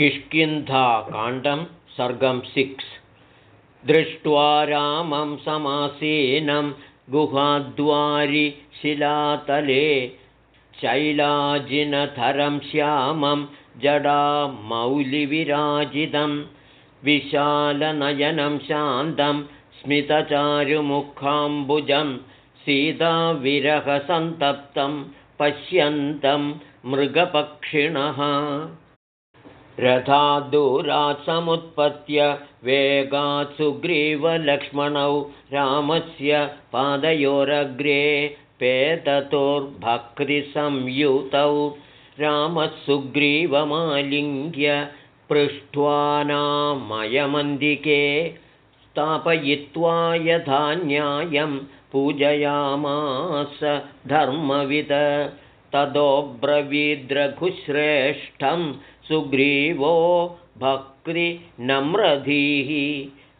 किष्किन्धाकाण्डं सर्गं six. दृष्ट्वा रामं समासीनं गुहाद्वारि शिलातले शैलाजिनधरं श्यामं जडामौलिविराजितं विशालनयनं शान्तं स्मितचारुमुखाम्बुजं सीताविरहसन्तप्तं पश्यन्तं मृगपक्षिणः रथाद्दूरात् समुत्पत्य वेगात् सुग्रीवलक्ष्मणौ रामस्य पादयोरग्रे पेततोर्भक्तिसंयुतौ रामः सुग्रीवमालिङ्ग्य पृष्ट्वानामयमन्दिके स्थापयित्वा यथा न्यायं पूजयामास धर्मविद ततोऽब्रवीद्रघुश्रेष्ठं सुग्रीवो भक्तिनम्रधीः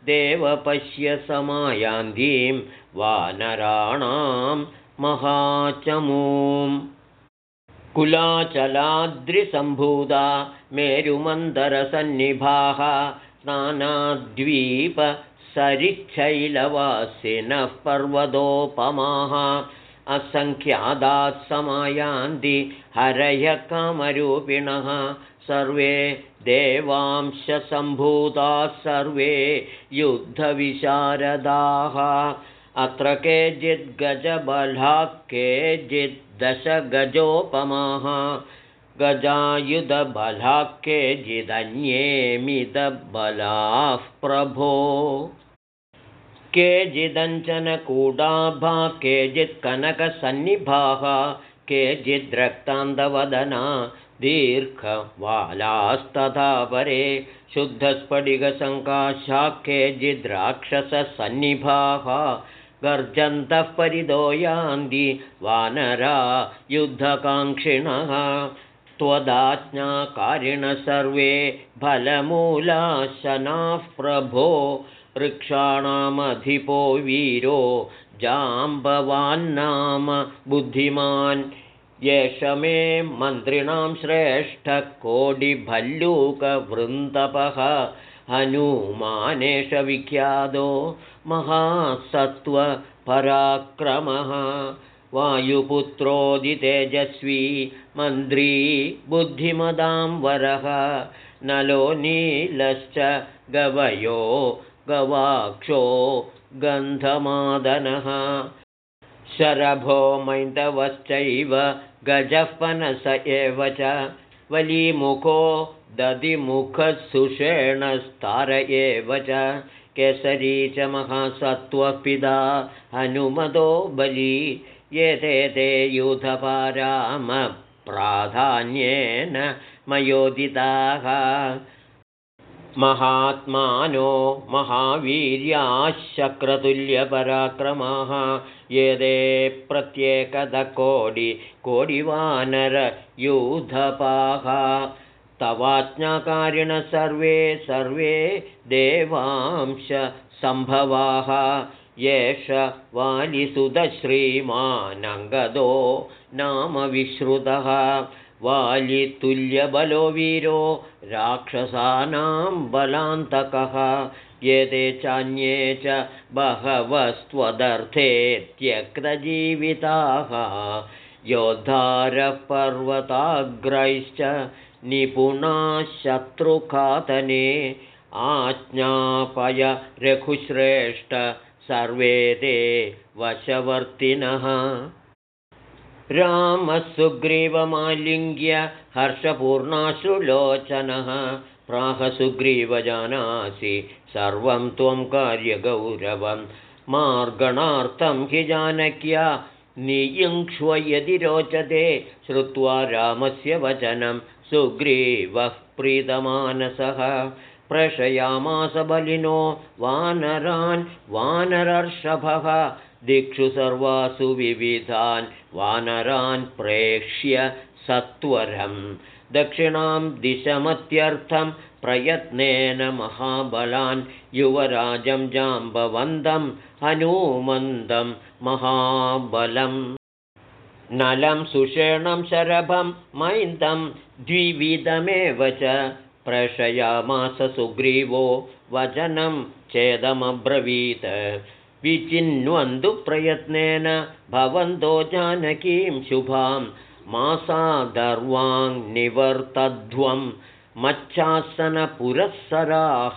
देवपश्य समायान्तीं वानराणां महाचमूम्। कुलाचलाद्रिसम्भूता मेरुमन्दरसन्निभाः नानाद्वीपसरिच्छैलवासिनः पर्वतोपमाः असङ्ख्यादाः समायान्ति हरयकामरूपिणः सर्वे देवांशसम्भूताः सर्वे युद्धविशारदाः। अत्र केचिद्गजबलाः केचिद्दशगजोपमाः गजायुधबलाः केचिदन्येमिदबलाः प्रभो। केचिदञ्चनकूडाभा केचित्कनकसन्निभाः केचिद्रक्तान्तवदना दीर्घवालास्तथा परे शुद्धस्फटिकसङ्काशाः केचिद्राक्षससन्निभाः गर्जन्तः परिदोयान्ति वानरा युद्धकाङ्क्षिणः त्वदाज्ञाकारिणः सर्वे फलमूलाशनाः प्रभो वृक्षाणामधिपो वीरो जाम्बवान्नाम बुद्धिमान् येष मे मन्त्रिणां श्रेष्ठकोटिभल्लूकवृन्दपः हनुमानेश विख्यातो महासत्त्वपराक्रमः। वायुपुत्रोदितेजस्वी मन्त्री बुद्धिमदां वरः। नलो नीलश्च गवयो गवाक्षो गन्धमादनः। शरभो मैन्दवश्चैव गजःपनस एव च वलीमुखो दधिमुखसुषेणस्तार एव च केसरी च महासत्त्वपिता हनुमतो बली एते ते युधपारामप्राधान्येन मयोदिताः महात्मानो महावीर्याशक्रतुल्यपराक्रमाः। यदे प्रत्येकदकोटिकोटिवानरयूधपाः तवाज्ञाकारिण सर्वे सर्वे देवांशसम्भवाः एष वालिसुतश्रीमानङ्गदो नाम विश्रुतः वालितुल्यबलो वीरो राक्षसानां बलान्तकः एते चान्ये च बहवस्त्वदर्थे त्यक्तजीविताः योद्धारपर्वताग्रैश्च निपुणाः शत्रुखातने आज्ञापय रघुश्रेष्ठ सर्वे ते वशवर्तिनः रामः सुग्रीवमालिङ्ग्य हर्षपूर्णाश्रुलोचनः प्राहसुग्रीवजानासि सर्वं त्वं कार्यगौरवं। मार्गणार्थं हि जानक्या नियुङ्क्ष्व यदि रोचते श्रुत्वा रामस्य वचनं सुग्रीवः प्रीतमानसः। प्रशयामास बलिनो वानरान् वानरर्षभः दिक्षु सर्वासु विविधान् वानरान् प्रेक्ष्य सत्वरं। दक्षिणां दिशमत्यर्थं प्रयत्नेन महाबलान् युवराजं जाम्बवन्दं हनूमन्दं महाबलं नलं सुषेणं शरभं मैन्दं द्विविधमेव च प्रेषयामास सुग्रीवो वचनं चेदमब्रवीत् विचिन्वन्तु प्रयत्नेन भवन्तो जानकीं शुभां। मासादर्वाङ्निवर्तध्वं मच्छासनपुरःसराः।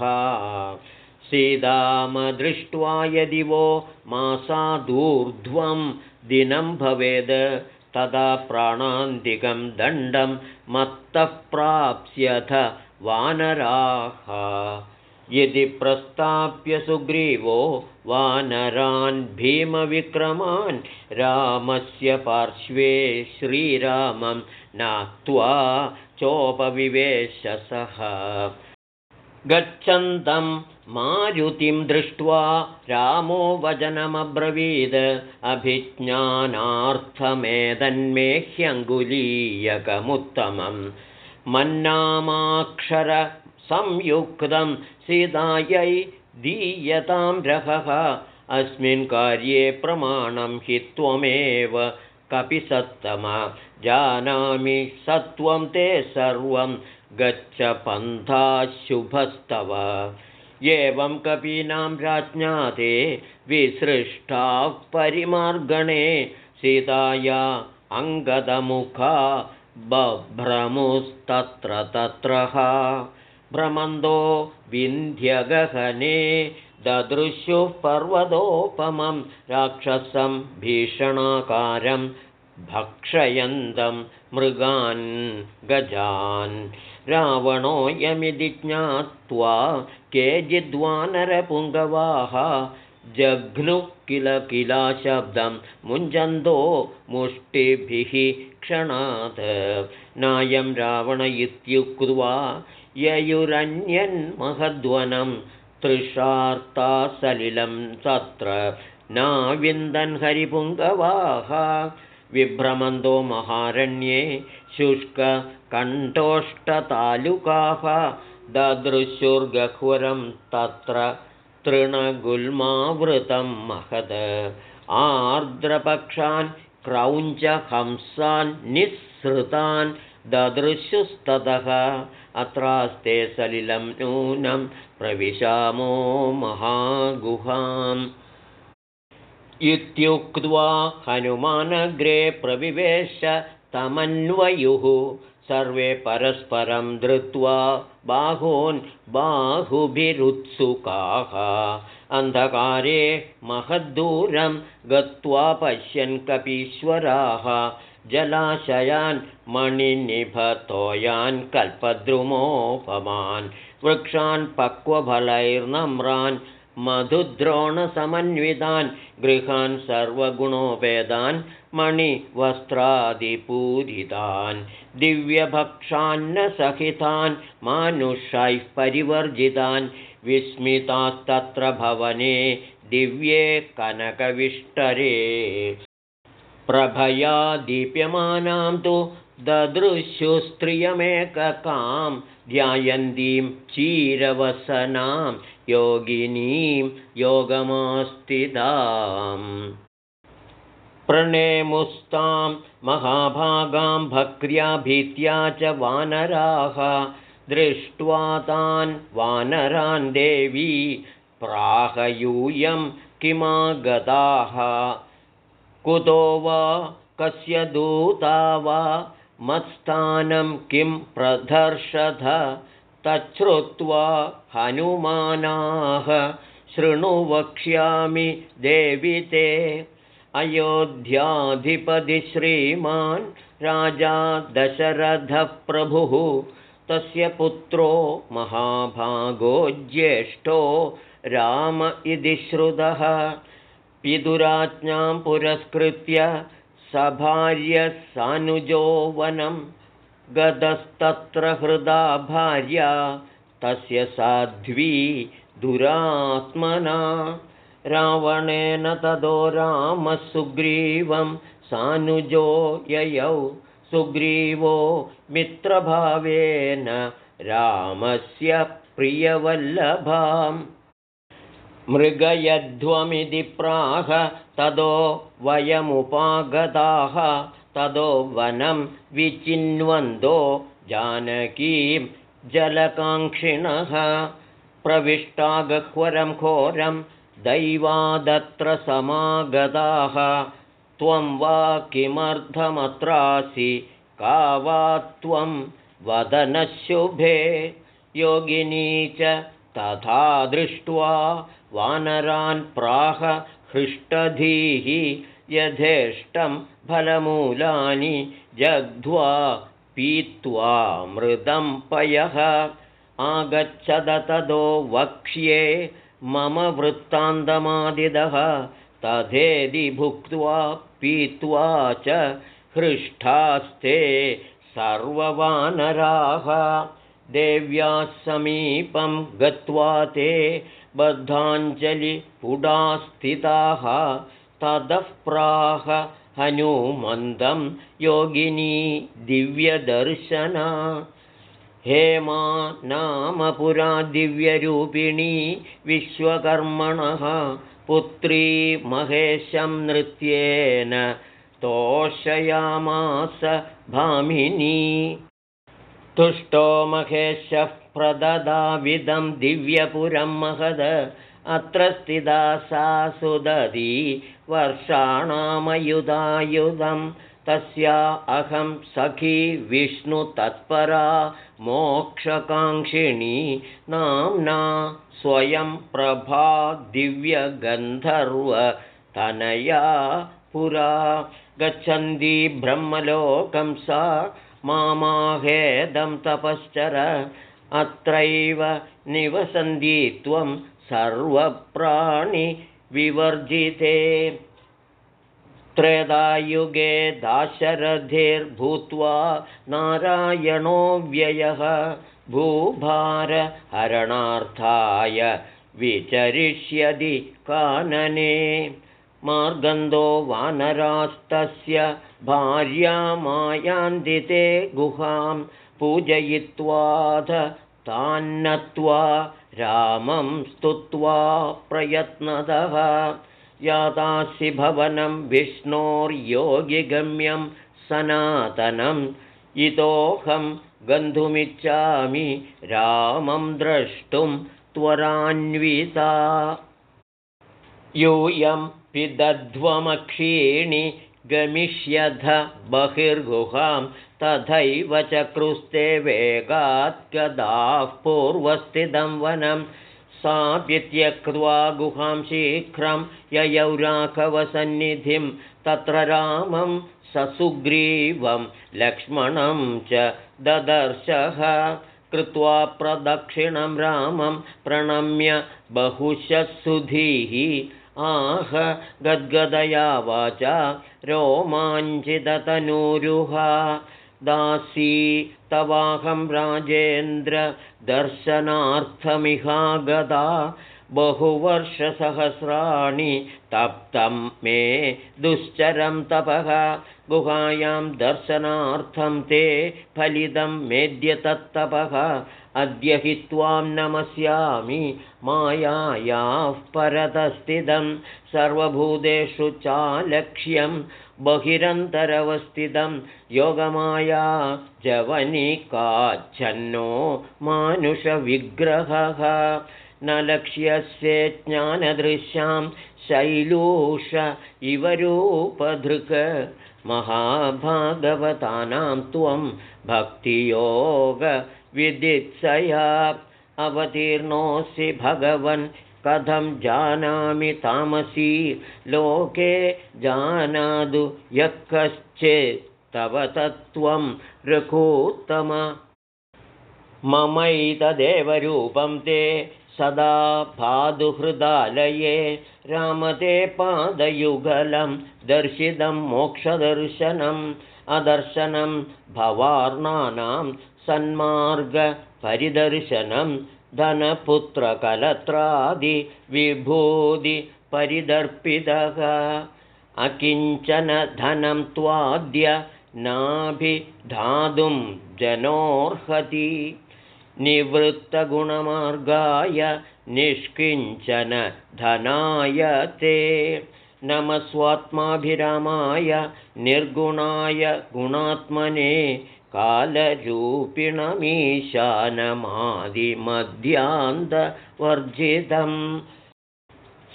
सीतामदृष्ट्वा यदि वो मासादूर्ध्वं दिनं भवेद् तदा प्राणान्तिकं दण्डं मत्तः प्राप्स्यथ वानराः यदि प्रस्ताप्य सुग्रीवो वानरान् भीमविक्रमान् रामस्य पार्श्वे श्रीरामं नाक्त्वा चोपविवेशसः। गच्छन्तं मारुतिं दृष्ट्वा रामो वचनमब्रवीद। अभिज्ञानार्थमेदन्मेह्यङ्गुलीयकमुत्तमं मन्नामाक्षरसंयुक्तं सीतायै दीयतां रहः अस्मिन् कार्ये प्रमाणं हि त्वमेव कपिसत्तम। जानामि सत्वं ते सर्वं गच्छ शुभस्तव। एवं कपीनां राज्ञाते विसृष्टाः परिमार्गणे सीताया अङ्गदमुखा बभ्रमुस्तत्र तत्रः भ्रमन्दो विन्ध्यगहने ददृश्युः पर्वतोपमं राक्षसं भीषणाकारं भक्षयन्तं मृगान् गजान्। रावणोऽयमिति ज्ञात्वा केचिद्वानरपुङ्गवाः जघ्नुः किल किलाशब्दं मुञ्जन्तो मुष्टिभिः क्षणात्। नायं रावण इत्युक्त्वा ययुरन्यन्महद्वनं तृषार्ता सलिलं तत्र नाविन्दन् हरिपुङ्गवाः विभ्रमन्तो महारण्ये शुष्ककण्ठोष्टतालुकाः ददृशुर्गह्वरं तत्र तृणगुल्मावृतं महद। आर्द्रपक्षान् क्रौञ्चहंसान् निःसृतान् ददृशुस्ततः अत्रास्ते सलिलं नूनं प्रविशामो महागुहाम्। इत्युक्त्वा हनुमानग्रे प्रविवेश तमन्वयुः। सर्वे परस्परं धृत्वा बाहून् बाहुभिरुत्सुकाः। अन्धकारे महद्दूरं गत्वा पश्यन् कपीश्वराः जलाशयान् मणिनिभतोयान् कल्पद्रुमोपमान् वृक्षान् पक्वफलैर्नम्रान् मधुद्रोणसमन्वितान् गृहान् सर्वगुणोपेदान् मणिवस्त्रादिपूरितान् दिव्यभक्षान्नसहितान् मानुषैः परिवर्जितान् विस्मितास्तत्र भवने दिव्ये कनकविष्टरे प्रभया दीप्यमानां तु ददृश्युस्त्रियमेककां ध्यायन्तीं चीरवसनां योगिनीं योगमास्तिदाम्। प्रणेमुस्तां महाभागां भक्र्या भीत्या च वानराः दृष्ट्वा तान् वानरान् देवी प्राहयूयं किमागताः कुतो वा कस्य दूता वा मत्स्थानं किं प्रदर्शध तच्छ्रुत्वा हनुमानाः शृणु वक्ष्यामि देवि ते। अयोध्याधिपतिश्रीमान् राजा दशरथप्रभुः तस्य पुत्रो महाभागो ज्येष्ठो राम इति श्रुतः पितुराज्ञां पुरस्कृत्य सभार्यसानुजो वनं गतस्तत्र हृदा भार्या तस्य साध्वी दुरात्मना। रावणेन तदो रामः सुग्रीवं सानुजो ययौ सुग्रीवो मित्रभावेन रामस्य प्रियवल्लभाम् मृगयध्वमिति प्राह तदो वयमुपागताः तदो वनं विचिन्वन्दो जानकीं जलकाङ्क्षिणः। प्रविष्टागह्वरं घोरं दैवादत्र समागताः। त्वं वा किमर्थमत्रासि का वा त्वं वदनशुभे। योगिनी च तथा दृष्ट्वा वानरान् प्राह हृष्टधीः यथेष्टं फलमूलानि जग्ध्वा पीत्वा मृदं पयः। आगच्छद तदो वक्ष्ये मम वृत्तान्तमादिदः तथेदि भुक्त्वा पीत्वा च हृष्टास्ते सर्ववानराः देव्याः समीपं गत्वा ते बद्धाञ्जलिपुडास्थिताः ततः प्राह हनुमन्दं योगिनी दिव्यदर्शना। हेमा नाम पुरा दिव्यरूपिणी विश्वकर्मणः पुत्री महेशं नृत्येन तोषयामास भामिनी तुष्टो महेशः प्रददाविदं दिव्यपुरं महद। अत्र स्थिता सा सुदधी वर्षाणामयुधायुधं। तस्या अहं सखी विष्णुतत्परा मोक्षकाङ्क्षिणी। नाम्ना स्वयं प्रभा दिव्यगन्धर्वतनया पुरा। गच्छन्ती ब्रह्मलोकं सा मामाहेदं तपश्चर अत्रैव निवसन्ती त्वं सर्वप्राणिविवर्जिते। त्रेधायुगे दाशरथिर्भूत्वा नारायणो व्ययः भूभारहरणार्थाय विचरिष्यति कानने मार्गन्धो वानरास्तस्य भार्यामायान्दिते गुहां पूजयित्वाथ तान्नत्वा रामं स्तुत्वा प्रयत्नतः। यादासि भवनं विष्णोर्योगिगम्यं सनातनं इतोऽहं गन्तुमिच्छामि रामं द्रष्टुं त्वरान्विता। यूयं पिदध्वमक्षीणि गमिष्यथ बहिर्गुहां तथैव चक्रुस्ते वेगात् गदाः पूर्वस्थितं वनं सापि त्यक्त्वा गुहां शीघ्रं ययौराघवसन्निधिं तत्र रामं ससुग्रीवं लक्ष्मणं च ददर्शः कृत्वा प्रदक्षिणं रामं प्रणम्य बहुशः सुधीः आह गद्गदया वाचा रोमाञ्चिततनूरुहा। दासी तवाहं राजेन्द्रदर्शनार्थमिहागदा बहुवर्षसहस्राणि तप्तं मे दुश्चरं तपः। गुहायां दर्शनार्थं ते फलितं मेद्यतत्तपः अद्य हि त्वां नमस्यामि मायायाः परतस्थितं सर्वभूतेषु चालक्ष्यं बहिरन्तरवस्थितं योगमाया जवनिकाच्छन्नो मानुषविग्रहः न लक्ष्यस्य ज्ञानदृश्यां शैलूष इव रूपधृक् महाभागवतानां त्वं भक्तियोगविदित्सया अवतीर्णोऽसि भगवन्। कथं जानामि तामसी? लोके जानातु यः कश्चित् तव तत्त्वं रघूत्तम। ममैतदेवरूपं ते सदा भादुहृदालये रामते पादयुगलं दर्शितं मोक्षदर्शनम्। अदर्शनं भवार्णानां सन्मार्गपरिदर्शनं धनपुत्रकलत्रादिविभूतिपरिदर्पितः अकिञ्चन धनं त्वाद्य नाभिधातुं जनोर्हति निवृत्तगुणमार्गाय निष्किञ्चन धनाय ते नमस्वात्माभिरामाय निर्गुणाय गुणात्मने कालरूपिणमीशानमादिमध्यान्तवर्जितम्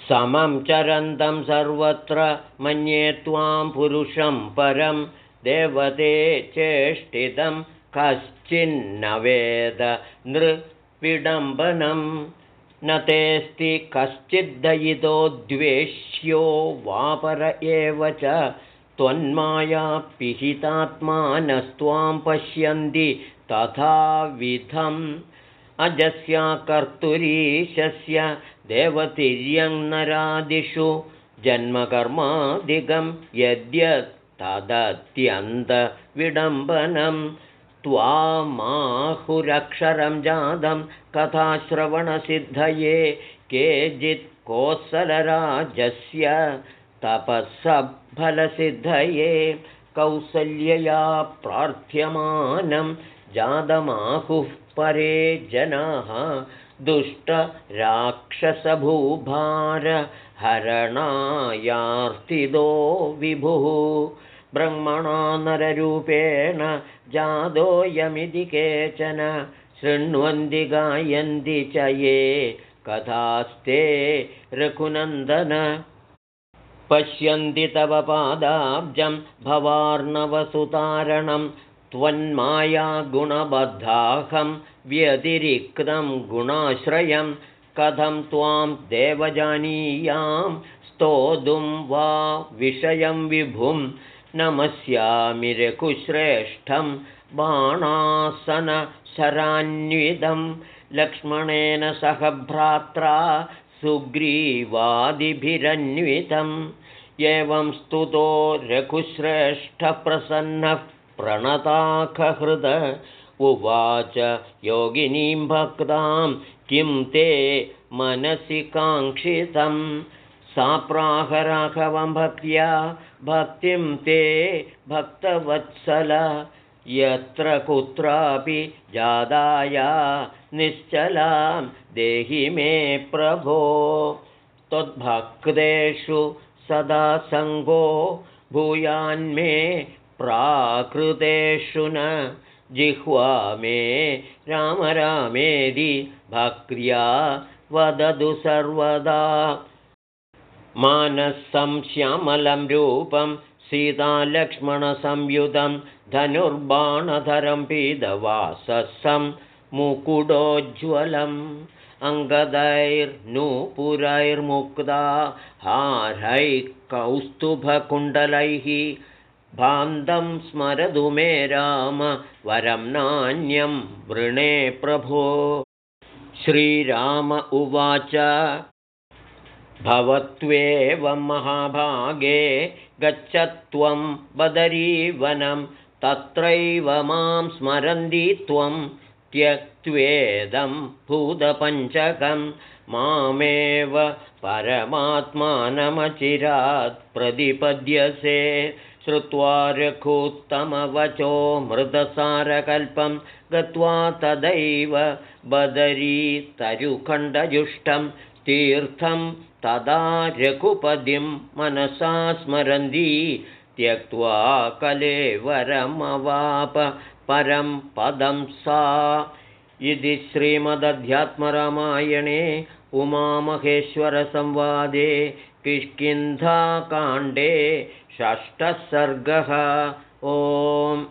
समं चरन्तं सर्वत्र मन्ये त्वां पुरुषं परं देवते चेष्टितं कश्चिन्न वेद नृविडम्बनं न तेऽस्ति कश्चिद्दयितो द्वेष्यो वापर एव च त्वन्मायापिहितात्मानस्त्वां पश्यन्ति तथाविधम् अजस्या कर्तुरीशस्य देवतिर्यङ्नरादिषु जन्मकर्मादिकं यद्यत्तदत्यन्तविडम्बनं त्वामाहुरक्षरं जातं कथाश्रवणसिद्धये केचित् कोसलराजस्य तपःसफलसिद्धये कौसल्यया प्रार्थ्यमानं जातमाहुः परे जनाः दुष्टराक्षसभूभारहरणायार्तिदो विभुः ब्रह्मणा नररूपेण जादोऽयमिति केचन शृण्वन्ति गायन्ति च ये कथास्ते रघुनन्दन पश्यन्ति तव पादाब्जं भवार्णवसुतारणं त्वन्मायागुणबद्धाहं व्यतिरिक्तं गुणाश्रयं कथं त्वां देवजानीयां स्तोतुं वा विषयं विभुं नमस्यामि रघुश्रेष्ठं बाणासनशरान्वितं लक्ष्मणेन सह भ्रात्रा सुग्रीवादिभिरन्वितम् एवं स्तुतो रघुश्रेष्ठप्रसन्नः प्रणताखहृद उवाच योगिनीं भक्तां किं ते मनसि काङ्क्षितं। सा प्राहराघवं भक्त्या भक्तिं ते भक्तवत्सल। यत्र कुत्रापि जादाया निश्चलां देहि मे प्रभो। त्वद्भक्तेषु सदा सङ्गो भूयान्मे प्राकृतेषु न जिह्वा मे राम रामेदि भक्र्या वदतु सर्वदा। मानसं श्यामलं रूपं सीतालक्ष्मणसंयुतं धनुर्बाणधरं पीदवाससं मुकुडोज्ज्वलम् अङ्गदैर्नूपुरैर्मुक्ता हारैः कौस्तुभकुण्डलैः भान्दं स्मरतु मे राम वरं नान्यं वृणे प्रभो। श्रीराम उवाच भवत्वेवं महाभागे गच्छत्वं बदरीवनं तत्रैव मां स्मरन्ति त्वं त्यक्त्वेदं भूतपञ्चकं मामेव परमात्मानमचिरात् प्रतिपद्यसे श्रुत्वा रघुत्तमवचो मृदसारकल्पं गत्वा तदैव बदरीतरुखण्डजुष्टं तीर्थं तदा रघुपदिं मनसा स्मरन्ती त्यक्त्वा कलेवरमवाप परं पदं सा। इति श्रीमदध्यात्मरामायणे उमामहेश्वरसंवादे किष्किन्धाकाण्डे षष्ठः सर्गः। ओम्